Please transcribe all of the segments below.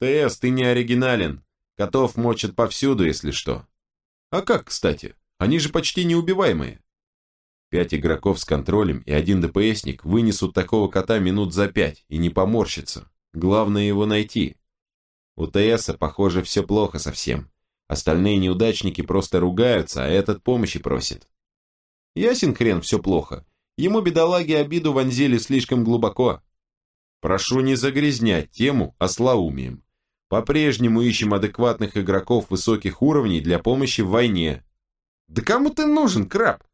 ТС, ты не оригинален. Котов мочат повсюду, если что. А как, кстати? Они же почти неубиваемые. Пять игроков с контролем и один ДПСник вынесут такого кота минут за пять и не поморщится. Главное его найти. У ТСа, похоже, все плохо совсем. Остальные неудачники просто ругаются, а этот помощи просит. Ясен хрен, все плохо. Ему, бедолаги, обиду вонзили слишком глубоко. Прошу не загрязнять тему ослоумием. По-прежнему ищем адекватных игроков высоких уровней для помощи в войне. Да кому ты нужен, краб?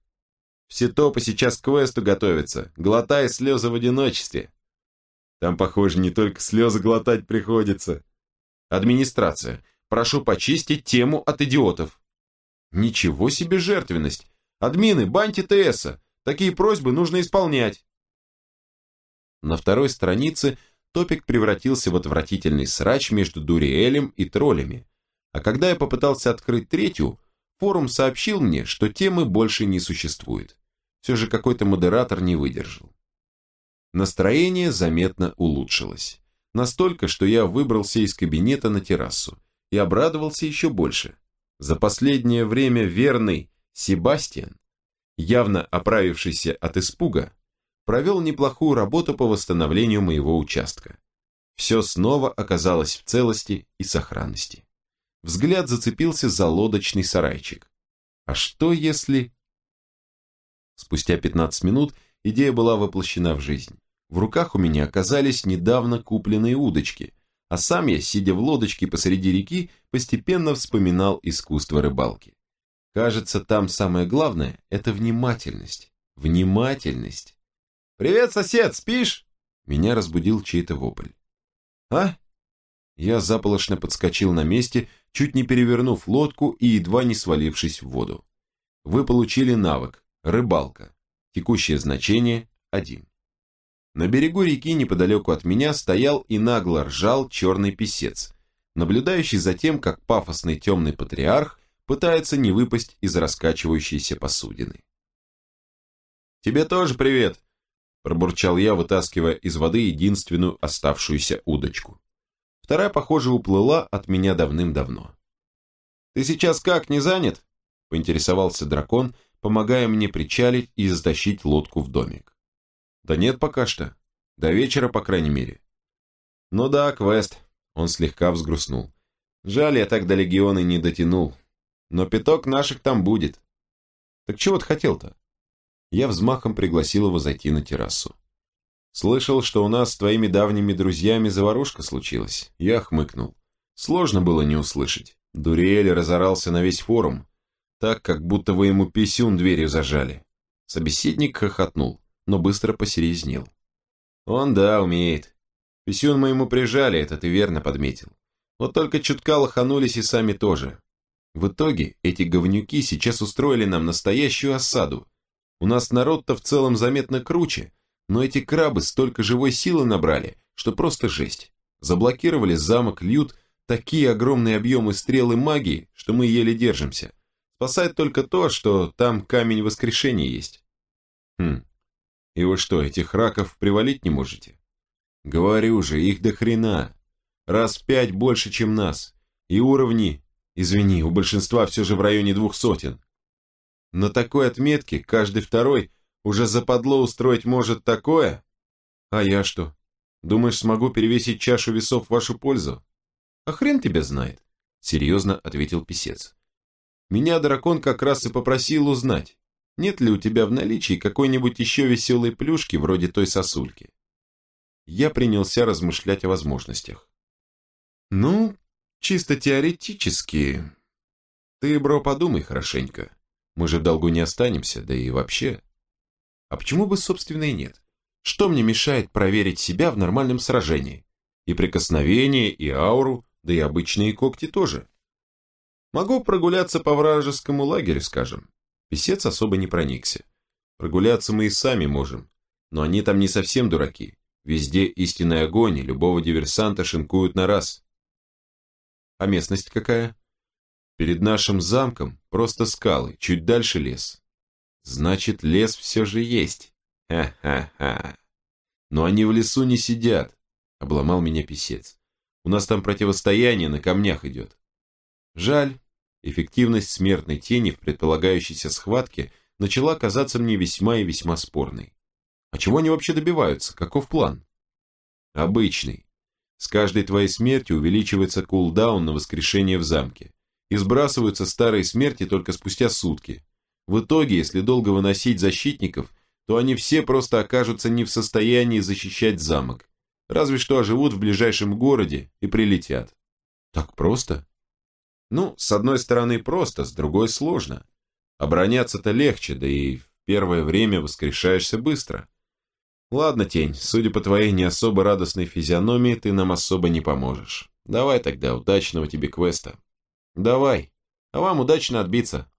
Все топы сейчас к квесту готовятся, глотая слезы в одиночестве. Там, похоже, не только слезы глотать приходится. Администрация, прошу почистить тему от идиотов. Ничего себе жертвенность. Админы, баньте ТСа. Такие просьбы нужно исполнять. На второй странице топик превратился в отвратительный срач между Дуриэлем и троллями. А когда я попытался открыть третью, форум сообщил мне, что темы больше не существует. Все же какой-то модератор не выдержал. Настроение заметно улучшилось. Настолько, что я выбрался из кабинета на террасу и обрадовался еще больше. За последнее время верный Себастьян явно оправившийся от испуга, провел неплохую работу по восстановлению моего участка. Все снова оказалось в целости и сохранности. Взгляд зацепился за лодочный сарайчик. А что если... Спустя 15 минут идея была воплощена в жизнь. В руках у меня оказались недавно купленные удочки, а сам я, сидя в лодочке посреди реки, постепенно вспоминал искусство рыбалки. Кажется, там самое главное – это внимательность. Внимательность. «Привет, сосед, спишь?» Меня разбудил чей-то вопль. «А?» Я заполошно подскочил на месте, чуть не перевернув лодку и едва не свалившись в воду. Вы получили навык «Рыбалка». Текущее значение – 1. На берегу реки неподалеку от меня стоял и нагло ржал черный писец, наблюдающий за тем, как пафосный темный патриарх пытается не выпасть из раскачивающейся посудины. «Тебе тоже привет!» – пробурчал я, вытаскивая из воды единственную оставшуюся удочку. Вторая, похоже, уплыла от меня давным-давно. «Ты сейчас как, не занят?» – поинтересовался дракон, помогая мне причалить и затащить лодку в домик. «Да нет пока что. До вечера, по крайней мере». «Ну да, квест», – он слегка взгрустнул. «Жаль, я так до легиона не дотянул но пяток наших там будет. Так чего ты хотел-то? Я взмахом пригласил его зайти на террасу. Слышал, что у нас с твоими давними друзьями заварушка случилась. Я хмыкнул. Сложно было не услышать. Дуриэль разорался на весь форум, так, как будто вы ему писюн дверью зажали. Собеседник хохотнул, но быстро посерезнел. Он, да, умеет. Писюн мы ему прижали, это ты верно подметил. Вот только чутка лоханулись и сами тоже. В итоге эти говнюки сейчас устроили нам настоящую осаду. У нас народ-то в целом заметно круче, но эти крабы столько живой силы набрали, что просто жесть. Заблокировали замок, льют такие огромные объемы стрелы магии, что мы еле держимся. Спасает только то, что там камень воскрешения есть. Хм, и вы что, этих раков привалить не можете? Говорю же, их до хрена. Раз пять больше, чем нас. И уровни Извини, у большинства все же в районе двух сотен. На такой отметке каждый второй уже западло устроить может такое? А я что? Думаешь, смогу перевесить чашу весов в вашу пользу? А хрен тебя знает, серьезно ответил писец. Меня дракон как раз и попросил узнать, нет ли у тебя в наличии какой-нибудь еще веселой плюшки вроде той сосульки. Я принялся размышлять о возможностях. Ну, Чисто теоретически. Ты, бро, подумай хорошенько. Мы же в долгу не останемся, да и вообще. А почему бы, собственно, и нет? Что мне мешает проверить себя в нормальном сражении? И прикосновение, и ауру, да и обычные когти тоже. Могу прогуляться по вражескому лагерю, скажем. Песец особо не проникся. Прогуляться мы и сами можем. Но они там не совсем дураки. Везде истинный огонь, и любого диверсанта шинкуют на раз. А местность какая? Перед нашим замком просто скалы, чуть дальше лес. Значит, лес все же есть. Ха-ха-ха. Но они в лесу не сидят, обломал меня писец. У нас там противостояние на камнях идет. Жаль, эффективность смертной тени в предполагающейся схватке начала казаться мне весьма и весьма спорной. А чего они вообще добиваются? Каков план? Обычный. С каждой твоей смертью увеличивается кулдаун на воскрешение в замке. И сбрасываются старые смерти только спустя сутки. В итоге, если долго выносить защитников, то они все просто окажутся не в состоянии защищать замок. Разве что оживут в ближайшем городе и прилетят. Так просто? Ну, с одной стороны просто, с другой сложно. Обороняться-то легче, да и в первое время воскрешаешься быстро. Ладно, Тень, судя по твоей не особо радостной физиономии, ты нам особо не поможешь. Давай тогда, удачного тебе квеста. Давай, а вам удачно отбиться.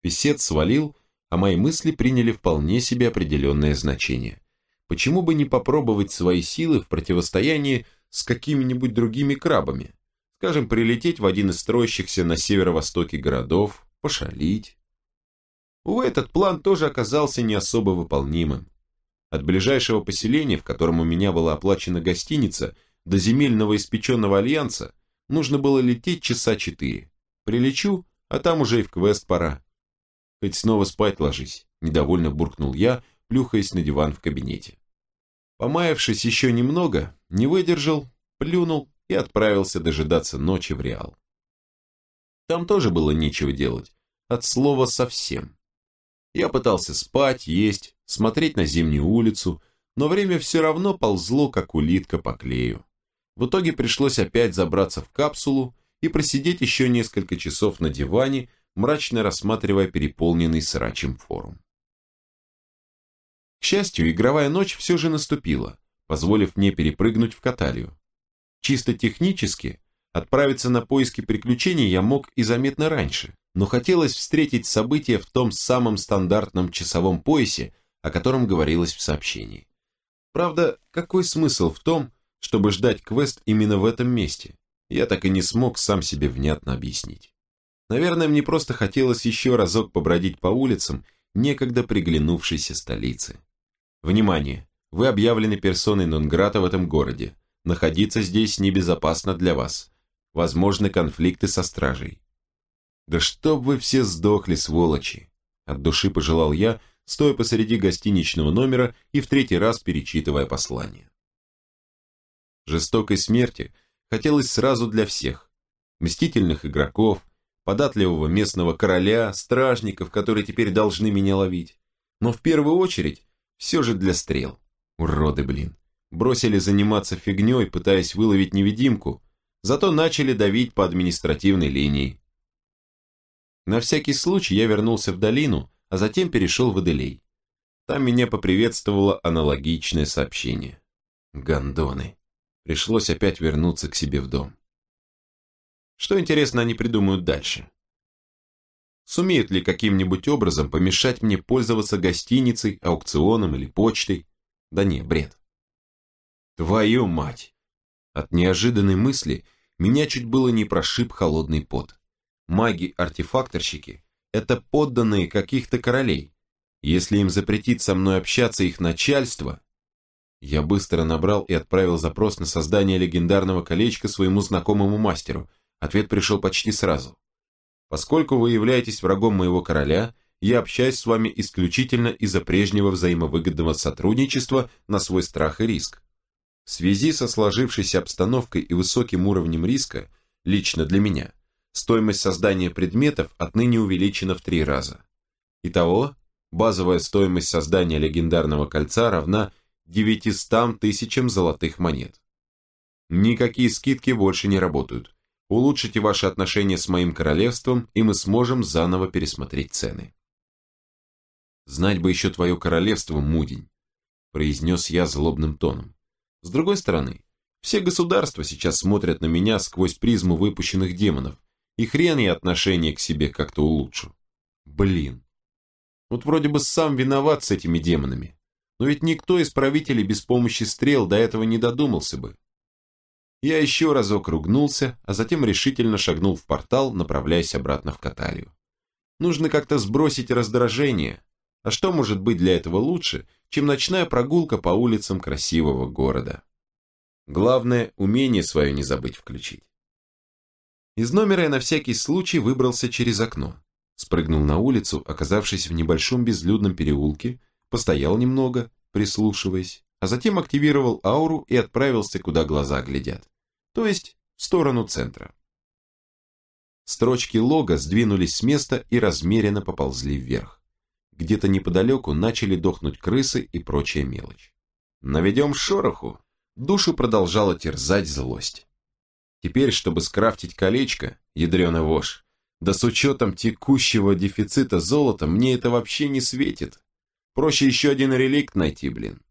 Песец свалил, а мои мысли приняли вполне себе определенное значение. Почему бы не попробовать свои силы в противостоянии с какими-нибудь другими крабами? Скажем, прилететь в один из строящихся на северо-востоке городов, пошалить. Увы, этот план тоже оказался не особо выполнимым. От ближайшего поселения, в котором у меня была оплачена гостиница, до земельного испеченного альянса нужно было лететь часа четыре. Прилечу, а там уже и в квест пора. Хоть снова спать ложись, недовольно буркнул я, плюхаясь на диван в кабинете. Помаявшись еще немного, не выдержал, плюнул и отправился дожидаться ночи в Реал. Там тоже было нечего делать, от слова совсем. Я пытался спать, есть, смотреть на зимнюю улицу, но время все равно ползло, как улитка по клею. В итоге пришлось опять забраться в капсулу и просидеть еще несколько часов на диване, мрачно рассматривая переполненный срачем форум. К счастью, игровая ночь все же наступила, позволив мне перепрыгнуть в каталию. Чисто технически, отправиться на поиски приключений я мог и заметно раньше, но хотелось встретить события в том самом стандартном часовом поясе, о котором говорилось в сообщении. Правда, какой смысл в том, чтобы ждать квест именно в этом месте? Я так и не смог сам себе внятно объяснить. Наверное, мне просто хотелось еще разок побродить по улицам некогда приглянувшейся столицы. Внимание! Вы объявлены персоной нон-грата в этом городе. Находиться здесь небезопасно для вас. Возможны конфликты со стражей. Да чтоб вы все сдохли, сволочи! От души пожелал я, стоя посреди гостиничного номера и в третий раз перечитывая послание. Жестокой смерти хотелось сразу для всех. Мстительных игроков, податливого местного короля, стражников, которые теперь должны меня ловить. Но в первую очередь, все же для стрел. Уроды, блин. Бросили заниматься фигней, пытаясь выловить невидимку, зато начали давить по административной линии. На всякий случай я вернулся в долину, а затем перешел в Аделей. Там меня поприветствовало аналогичное сообщение. Гондоны. Пришлось опять вернуться к себе в дом. Что интересно они придумают дальше? Сумеют ли каким-нибудь образом помешать мне пользоваться гостиницей, аукционом или почтой? Да не, бред. Твою мать! От неожиданной мысли меня чуть было не прошиб холодный пот. Маги-артефакторщики – это подданные каких-то королей. Если им запретить со мной общаться их начальство... Я быстро набрал и отправил запрос на создание легендарного колечка своему знакомому мастеру, Ответ пришел почти сразу. Поскольку вы являетесь врагом моего короля, я общаюсь с вами исключительно из-за прежнего взаимовыгодного сотрудничества на свой страх и риск. В связи со сложившейся обстановкой и высоким уровнем риска, лично для меня, стоимость создания предметов отныне увеличена в три раза. Итого, базовая стоимость создания легендарного кольца равна 900 тысячам золотых монет. Никакие скидки больше не работают, улучшите ваши отношения с моим королевством, и мы сможем заново пересмотреть цены. Знать бы еще твое королевство, Мудень, произнес я злобным тоном. С другой стороны, все государства сейчас смотрят на меня сквозь призму выпущенных демонов, и хрен я отношение к себе как-то улучшу. Блин. Вот вроде бы сам виноват с этими демонами, но ведь никто из правителей без помощи стрел до этого не додумался бы. Я еще разок ругнулся, а затем решительно шагнул в портал, направляясь обратно в Каталию. Нужно как-то сбросить раздражение. А что может быть для этого лучше, чем ночная прогулка по улицам красивого города? Главное, умение свое не забыть включить. Из номера я на всякий случай выбрался через окно. Спрыгнул на улицу, оказавшись в небольшом безлюдном переулке, постоял немного, прислушиваясь, а затем активировал ауру и отправился, куда глаза глядят, то есть в сторону центра. Строчки лога сдвинулись с места и размеренно поползли вверх. Где-то неподалеку начали дохнуть крысы и прочая мелочь. Наведем шороху. Душу продолжала терзать злость. Теперь, чтобы скрафтить колечко, ядреный вошь, да с учетом текущего дефицита золота, мне это вообще не светит. Проще еще один реликт найти, блин.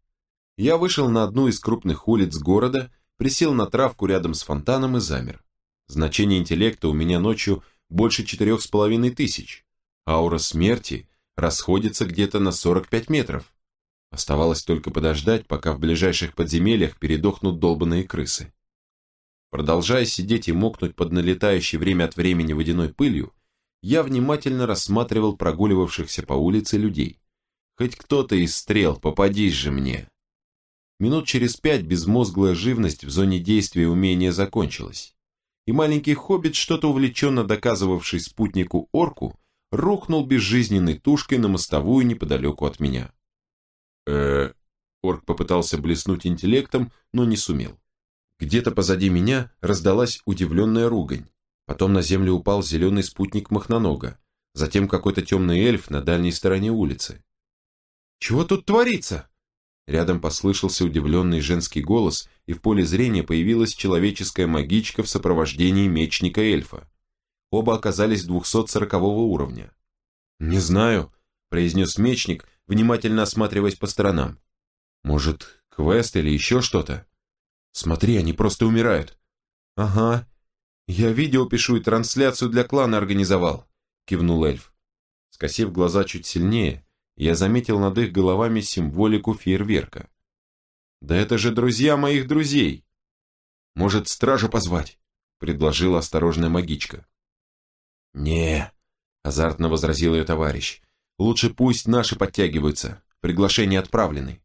Я вышел на одну из крупных улиц города, присел на травку рядом с фонтаном и замер. Значение интеллекта у меня ночью больше четырех с половиной тысяч. Аура смерти расходится где-то на 45 метров. Оставалось только подождать, пока в ближайших подземельях передохнут долбанные крысы. Продолжая сидеть и мокнуть под налетающей время от времени водяной пылью, я внимательно рассматривал прогуливавшихся по улице людей. Хоть кто-то из стрел, попадись же мне. Минут через пять безмозглая живность в зоне действия умения закончилась. И маленький хоббит, что-то увлеченно доказывавший спутнику орку, рухнул безжизненной тушкой на мостовую неподалеку от меня. э Орк попытался блеснуть интеллектом, но не сумел. Где-то позади меня раздалась удивленная ругань. Потом на землю упал зеленый спутник Махнонога, затем какой-то темный эльф на дальней стороне улицы. «Чего тут творится?» Рядом послышался удивленный женский голос, и в поле зрения появилась человеческая магичка в сопровождении мечника-эльфа. Оба оказались 240 уровня. «Не знаю», – произнес мечник, внимательно осматриваясь по сторонам. «Может, квест или еще что-то?» «Смотри, они просто умирают». «Ага, я видео пишу и трансляцию для клана организовал», – кивнул эльф. Скосив глаза чуть сильнее, я заметил над их головами символику фейерверка. «Да это же друзья моих друзей!» «Может, стражу позвать?» – предложила осторожная магичка. «Не», – азартно возразил ее товарищ. «Лучше пусть наши подтягиваются. Приглашения отправлены».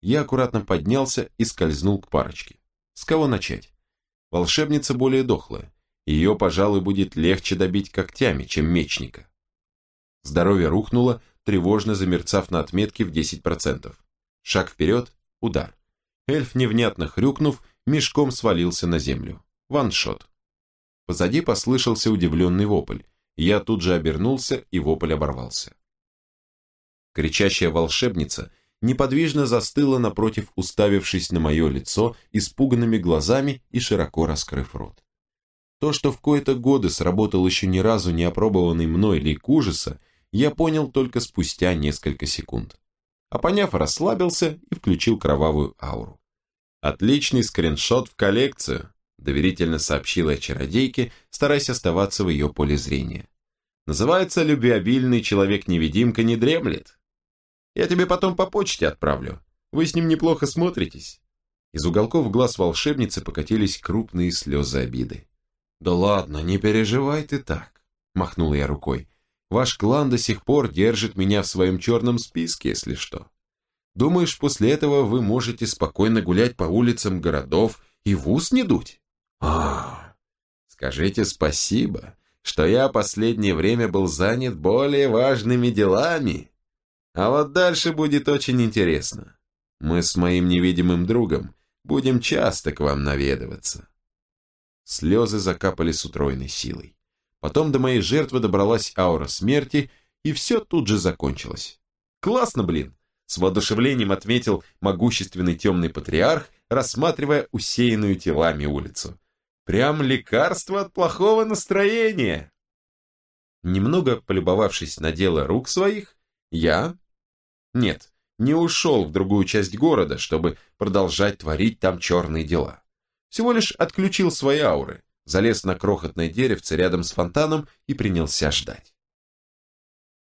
Я аккуратно поднялся и скользнул к парочке. С кого начать? Волшебница более дохлая. Ее, пожалуй, будет легче добить когтями, чем мечника. Здоровье рухнуло, тревожно замерцав на отметке в 10%. Шаг вперед, удар. Эльф, невнятно хрюкнув, мешком свалился на землю. Ваншот. Позади послышался удивленный вопль. Я тут же обернулся, и вопль оборвался. Кричащая волшебница неподвижно застыла напротив, уставившись на мое лицо испуганными глазами и широко раскрыв рот. То, что в кои-то годы сработал еще ни разу не опробованный мной лик ужаса, я понял только спустя несколько секунд. А поняв, расслабился и включил кровавую ауру. «Отличный скриншот в коллекцию», – доверительно сообщила я чародейке, стараясь оставаться в ее поле зрения. «Называется «Любвеобильный человек-невидимка не дремлет». Я тебе потом по почте отправлю. Вы с ним неплохо смотритесь». Из уголков глаз волшебницы покатились крупные слезы обиды. «Да ладно, не переживай ты так», – махнул я рукой. Ваш клан до сих пор держит меня в своем черном списке, если что. Думаешь, после этого вы можете спокойно гулять по улицам городов и в ус не дуть? А, скажите спасибо, что я последнее время был занят более важными делами. А вот дальше будет очень интересно. Мы с моим невидимым другом будем часто к вам наведываться. Слезы закапали с утроенной силой. Потом до моей жертвы добралась аура смерти, и все тут же закончилось. Классно, блин! С воодушевлением отметил могущественный темный патриарх, рассматривая усеянную телами улицу. Прям лекарство от плохого настроения. Немного полюбовавшись на дело рук своих, я... Нет, не ушел в другую часть города, чтобы продолжать творить там черные дела. Всего лишь отключил свои ауры, залез на крохотное деревце рядом с фонтаном и принялся ждать.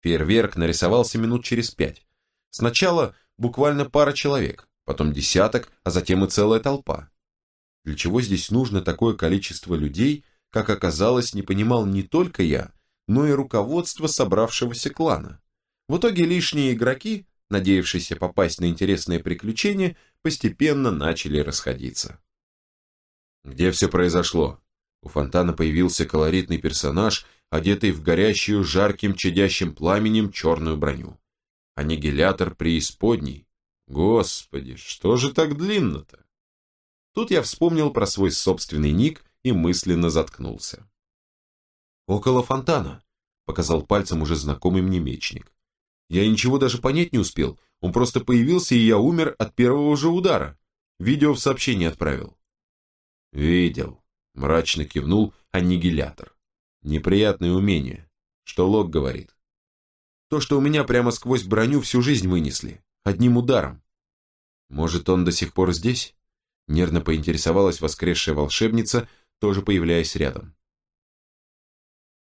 Фейерверк нарисовался минут через пять. Сначала буквально пара человек, потом десяток, а затем и целая толпа. Для чего здесь нужно такое количество людей, как оказалось, не понимал не только я, но и руководство собравшегося клана. В итоге лишние игроки, надеявшиеся попасть на интересные приключения, постепенно начали расходиться. Где все произошло? У фонтана появился колоритный персонаж, одетый в горящую жарким чадящим пламенем черную броню. Аннигилятор преисподней. Господи, что же так длинно-то? Тут я вспомнил про свой собственный ник и мысленно заткнулся. «Около фонтана», — показал пальцем уже знакомый мне мечник. Я ничего даже понять не успел, он просто появился, и я умер от первого же удара. Видео в сообщение отправил. «Видел», — мрачно кивнул аннигилятор. «Неприятное умение. Что Лок говорит?» «То, что у меня прямо сквозь броню всю жизнь вынесли, одним ударом». «Может, он до сих пор здесь?» Нервно поинтересовалась воскресшая волшебница, тоже появляясь рядом.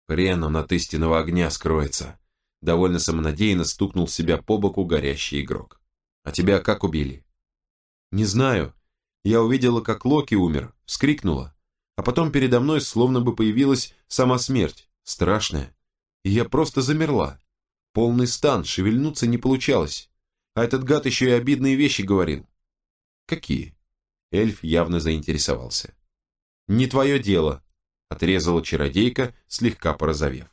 Хрен он от истинного огня скроется. Довольно самонадеянно стукнул себя по боку горящий игрок. А тебя как убили? Не знаю. Я увидела, как Локи умер, вскрикнула. А потом передо мной словно бы появилась сама смерть, страшная. И я просто замерла. Полный стан, шевельнуться не получалось. А этот гад еще и обидные вещи говорил. Какие? Эльф явно заинтересовался. «Не твое дело», – отрезала чародейка, слегка порозовев.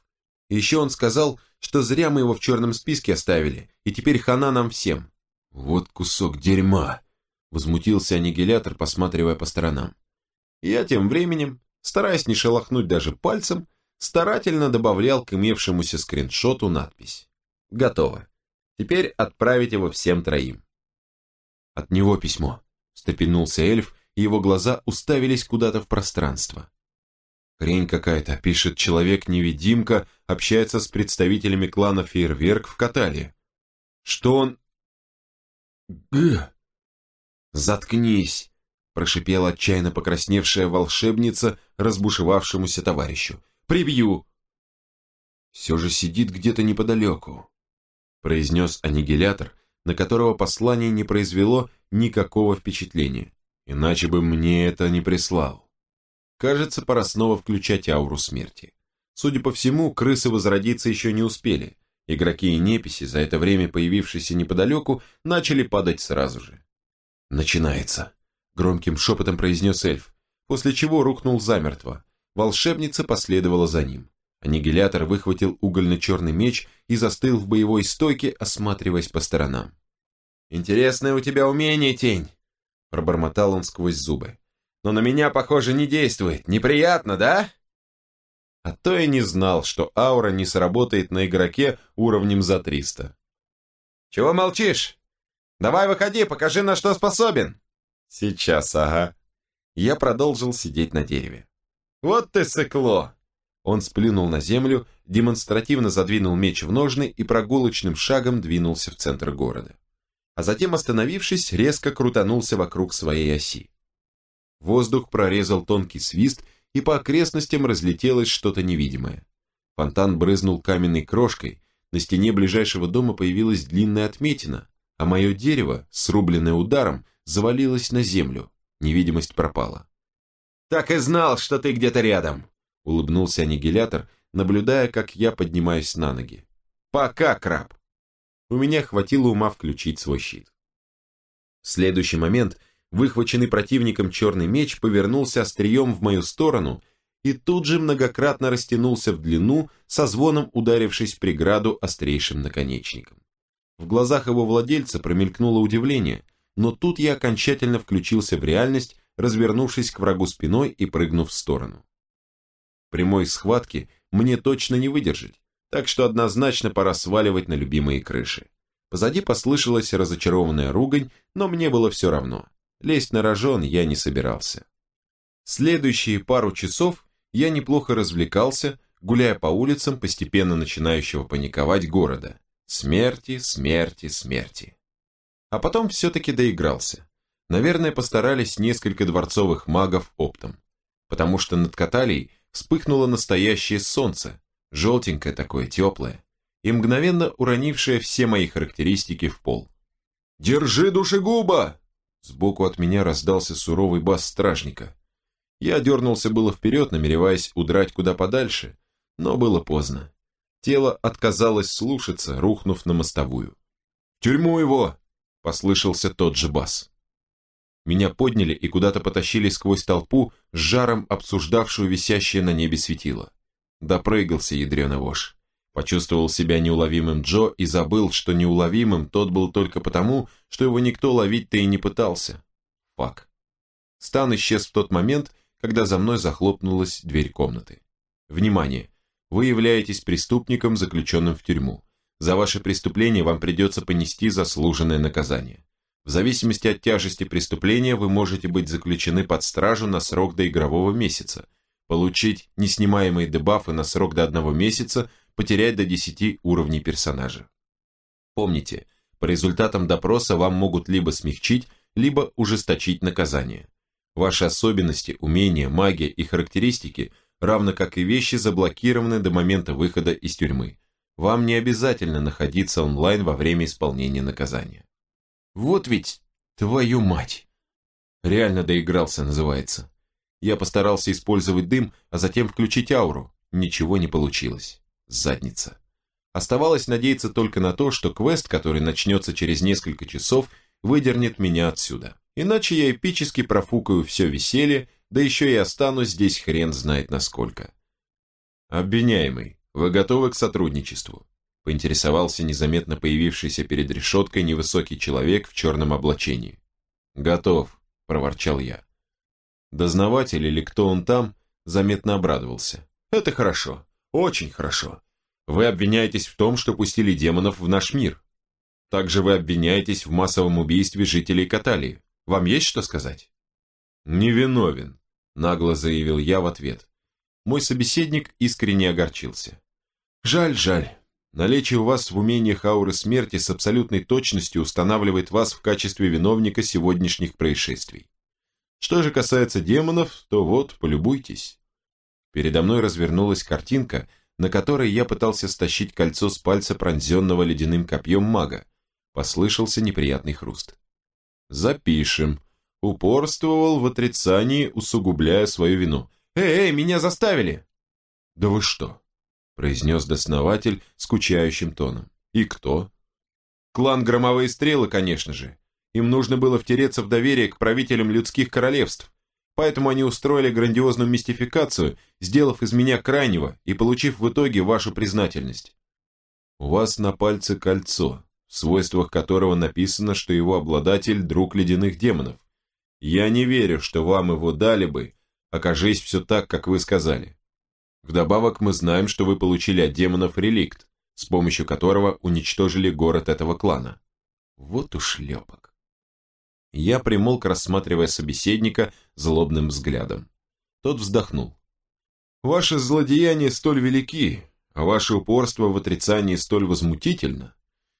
Еще он сказал, что зря мы его в черном списке оставили, и теперь хана нам всем. «Вот кусок дерьма!» – возмутился аннигилятор, посматривая по сторонам. Я тем временем, стараясь не шелохнуть даже пальцем, старательно добавлял к имевшемуся скриншоту надпись. «Готово. Теперь отправить его всем троим». От него письмо встрепенулся эльф, и его глаза уставились куда-то в пространство. Хрень какая-то, пишет человек-невидимка, общается с представителями клана Фейерверк в Каталии. Что он... Г. Заткнись, прошипела отчаянно покрасневшая волшебница разбушевавшемуся товарищу. Прибью! Все же сидит где-то неподалеку, произнес аннигилятор, на которого послание не произвело никакого впечатления, иначе бы мне это не прислал. Кажется, пора снова включать ауру смерти. Судя по всему, крысы возродиться еще не успели. Игроки и неписи, за это время появившиеся неподалеку, начали падать сразу же. «Начинается», — громким шепотом произнес эльф, после чего рухнул замертво. Волшебница последовала за ним. Аннигилятор выхватил угольно-черный меч и застыл в боевой стойке, осматриваясь по сторонам. «Интересное у тебя умение, тень!» Пробормотал он сквозь зубы. «Но на меня, похоже, не действует. Неприятно, да?» А то я не знал, что аура не сработает на игроке уровнем за 300. «Чего молчишь? Давай выходи, покажи, на что способен!» «Сейчас, ага». Я продолжил сидеть на дереве. «Вот ты сыкло!» Он сплюнул на землю, демонстративно задвинул меч в ножны и прогулочным шагом двинулся в центр города а затем, остановившись, резко крутанулся вокруг своей оси. Воздух прорезал тонкий свист, и по окрестностям разлетелось что-то невидимое. Фонтан брызнул каменной крошкой, на стене ближайшего дома появилась длинная отметина, а мое дерево, срубленное ударом, завалилось на землю, невидимость пропала. «Так и знал, что ты где-то рядом!» — улыбнулся аннигилятор, наблюдая, как я поднимаюсь на ноги. «Пока, краб!» у меня хватило ума включить свой щит. В следующий момент выхваченный противником черный меч повернулся острием в мою сторону и тут же многократно растянулся в длину, со звоном ударившись в преграду острейшим наконечником. В глазах его владельца промелькнуло удивление, но тут я окончательно включился в реальность, развернувшись к врагу спиной и прыгнув в сторону. Прямой схватки мне точно не выдержать, так что однозначно пора сваливать на любимые крыши. Позади послышалась разочарованная ругань, но мне было все равно. Лезть на рожон я не собирался. Следующие пару часов я неплохо развлекался, гуляя по улицам постепенно начинающего паниковать города. Смерти, смерти, смерти. А потом все-таки доигрался. Наверное, постарались несколько дворцовых магов оптом. Потому что над Каталией вспыхнуло настоящее солнце, желтенькое такое, теплое, и мгновенно уронившее все мои характеристики в пол. «Держи душегуба!» Сбоку от меня раздался суровый бас стражника. Я дернулся было вперед, намереваясь удрать куда подальше, но было поздно. Тело отказалось слушаться, рухнув на мостовую. «В тюрьму его!» — послышался тот же бас. Меня подняли и куда-то потащили сквозь толпу, с жаром обсуждавшую висящее на небе светило. Допрыгался ядреный вож. Почувствовал себя неуловимым Джо и забыл, что неуловимым тот был только потому, что его никто ловить-то и не пытался. Фак. Стан исчез в тот момент, когда за мной захлопнулась дверь комнаты. Внимание! Вы являетесь преступником, заключенным в тюрьму. За ваше преступление вам придется понести заслуженное наказание. В зависимости от тяжести преступления вы можете быть заключены под стражу на срок до игрового месяца, получить неснимаемые дебафы на срок до одного месяца, потерять до 10 уровней персонажа. Помните, по результатам допроса вам могут либо смягчить, либо ужесточить наказание. Ваши особенности, умения, магия и характеристики, равно как и вещи, заблокированы до момента выхода из тюрьмы. Вам не обязательно находиться онлайн во время исполнения наказания. Вот ведь твою мать! Реально доигрался, называется. Я постарался использовать дым, а затем включить ауру. Ничего не получилось. Задница. Оставалось надеяться только на то, что квест, который начнется через несколько часов, выдернет меня отсюда. Иначе я эпически профукаю все веселье, да еще и останусь здесь хрен знает насколько. Обвиняемый, вы готовы к сотрудничеству? поинтересовался незаметно появившийся перед решеткой невысокий человек в черном облачении. «Готов», – проворчал я. Дознаватель или кто он там, заметно обрадовался. «Это хорошо, очень хорошо. Вы обвиняетесь в том, что пустили демонов в наш мир. Также вы обвиняетесь в массовом убийстве жителей Каталии. Вам есть что сказать?» «Невиновен», – нагло заявил я в ответ. Мой собеседник искренне огорчился. «Жаль, жаль. Наличие у вас в умениях ауры смерти с абсолютной точностью устанавливает вас в качестве виновника сегодняшних происшествий. Что же касается демонов, то вот, полюбуйтесь. Передо мной развернулась картинка, на которой я пытался стащить кольцо с пальца пронзенного ледяным копьем мага. Послышался неприятный хруст. Запишем. Упорствовал в отрицании, усугубляя свою вину. «Эй, эй, меня заставили!» «Да вы что? произнес доснователь скучающим тоном. «И кто?» «Клан Громовые Стрелы, конечно же. Им нужно было втереться в доверие к правителям людских королевств, поэтому они устроили грандиозную мистификацию, сделав из меня крайнего и получив в итоге вашу признательность. У вас на пальце кольцо, в свойствах которого написано, что его обладатель – друг ледяных демонов. Я не верю, что вам его дали бы, окажись все так, как вы сказали. Вдобавок мы знаем, что вы получили от демонов реликт, с помощью которого уничтожили город этого клана. Вот уж лепок. Я примолк, рассматривая собеседника злобным взглядом. Тот вздохнул. Ваши злодеяния столь велики, а ваше упорство в отрицании столь возмутительно,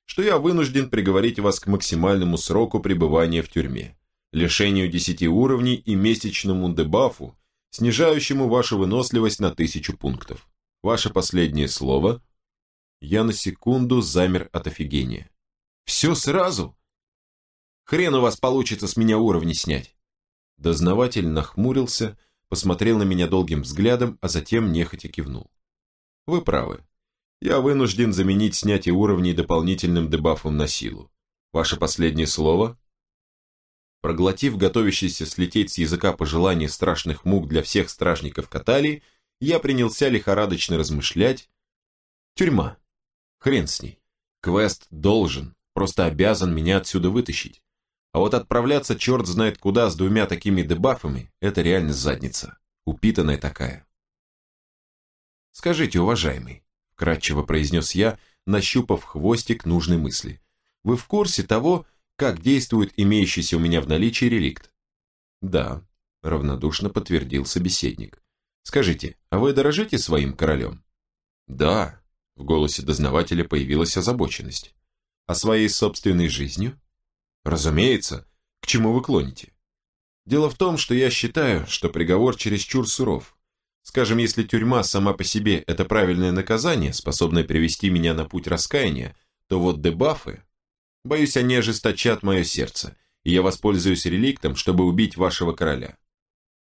что я вынужден приговорить вас к максимальному сроку пребывания в тюрьме, лишению десяти уровней и месячному дебафу, снижающему вашу выносливость на тысячу пунктов. Ваше последнее слово? Я на секунду замер от офигения. Все сразу? Хрен у вас получится с меня уровни снять. Дознаватель нахмурился, посмотрел на меня долгим взглядом, а затем нехотя кивнул. Вы правы. Я вынужден заменить снятие уровней дополнительным дебафом на силу. Ваше последнее слово? Проглотив готовящийся слететь с языка пожелание страшных мук для всех стражников Каталии, я принялся лихорадочно размышлять. Тюрьма. Хрен с ней. Квест должен, просто обязан меня отсюда вытащить. А вот отправляться черт знает куда с двумя такими дебафами – это реально задница. Упитанная такая. «Скажите, уважаемый», – вкратчиво произнес я, нащупав хвостик нужной мысли, – «вы в курсе того, как действует имеющийся у меня в наличии реликт. Да, равнодушно подтвердил собеседник. Скажите, а вы дорожите своим королем? Да, в голосе дознавателя появилась озабоченность. А своей собственной жизнью? Разумеется, к чему вы клоните? Дело в том, что я считаю, что приговор чересчур суров. Скажем, если тюрьма сама по себе – это правильное наказание, способное привести меня на путь раскаяния, то вот дебафы Боюсь, они ожесточат мое сердце, и я воспользуюсь реликтом, чтобы убить вашего короля.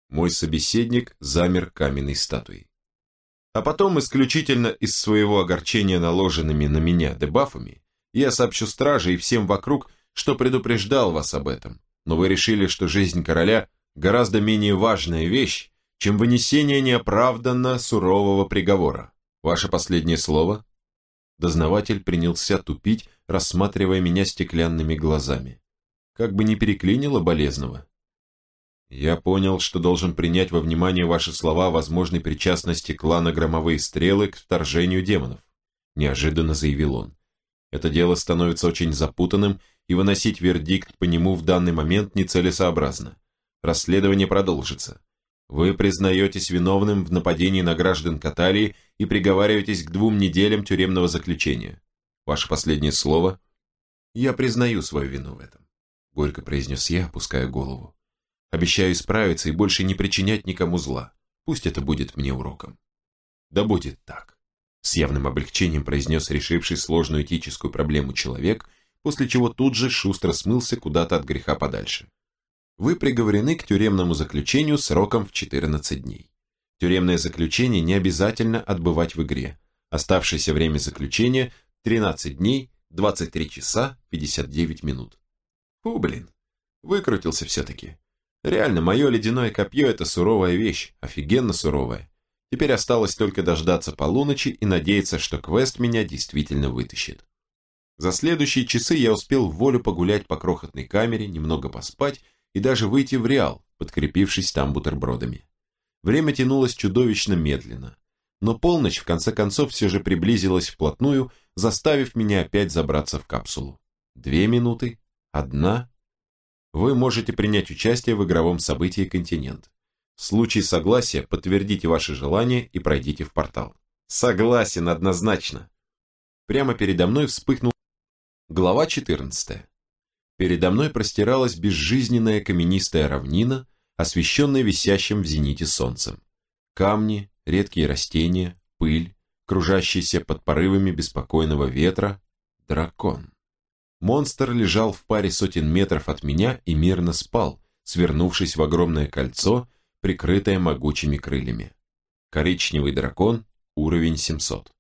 Мой собеседник замер каменной статуей. А потом, исключительно из своего огорчения наложенными на меня дебафами, я сообщу страже и всем вокруг, что предупреждал вас об этом, но вы решили, что жизнь короля гораздо менее важная вещь, чем вынесение неоправданно сурового приговора. Ваше последнее слово? Дознаватель принялся тупить, рассматривая меня стеклянными глазами. Как бы не переклинило болезного. Я понял, что должен принять во внимание ваши слова о возможной причастности клана Громовые Стрелы к вторжению демонов, неожиданно заявил он. Это дело становится очень запутанным, и выносить вердикт по нему в данный момент нецелесообразно. Расследование продолжится. Вы признаетесь виновным в нападении на граждан Каталии и приговариваетесь к двум неделям тюремного заключения. Ваше последнее слово? Я признаю свою вину в этом, горько произнес я, опуская голову. Обещаю исправиться и больше не причинять никому зла. Пусть это будет мне уроком. Да будет так. С явным облегчением произнес решивший сложную этическую проблему человек, после чего тут же шустро смылся куда-то от греха подальше вы приговорены к тюремному заключению сроком в 14 дней. Тюремное заключение не обязательно отбывать в игре. Оставшееся время заключения 13 дней, 23 часа, 59 минут. Фу, блин, выкрутился все-таки. Реально, мое ледяное копье – это суровая вещь, офигенно суровая. Теперь осталось только дождаться полуночи и надеяться, что квест меня действительно вытащит. За следующие часы я успел в волю погулять по крохотной камере, немного поспать и даже выйти в Реал, подкрепившись там бутербродами. Время тянулось чудовищно медленно, но полночь в конце концов все же приблизилась вплотную, заставив меня опять забраться в капсулу. Две минуты, одна. Вы можете принять участие в игровом событии «Континент». В случае согласия подтвердите ваше желание и пройдите в портал. Согласен однозначно. Прямо передо мной вспыхнул глава 14. Передо мной простиралась безжизненная каменистая равнина, освещенная висящим в зените солнцем. Камни, редкие растения, пыль, кружащийся под порывами беспокойного ветра, дракон. Монстр лежал в паре сотен метров от меня и мирно спал, свернувшись в огромное кольцо, прикрытое могучими крыльями. Коричневый дракон, уровень 700.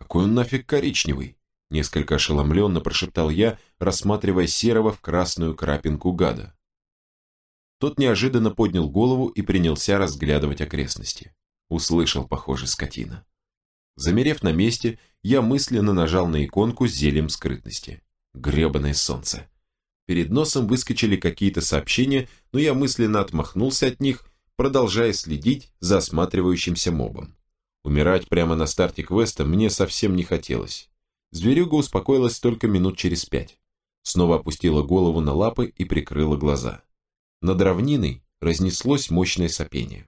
Какой он нафиг коричневый? Несколько ошеломленно прошептал я, рассматривая серого в красную крапинку гада. Тот неожиданно поднял голову и принялся разглядывать окрестности. Услышал, похоже, скотина. Замерев на месте, я мысленно нажал на иконку с зельем скрытности. Гребаное солнце. Перед носом выскочили какие-то сообщения, но я мысленно отмахнулся от них, продолжая следить за осматривающимся мобом. Умирать прямо на старте квеста мне совсем не хотелось. Зверюга успокоилась только минут через пять. Снова опустила голову на лапы и прикрыла глаза. Над равниной разнеслось мощное сопение.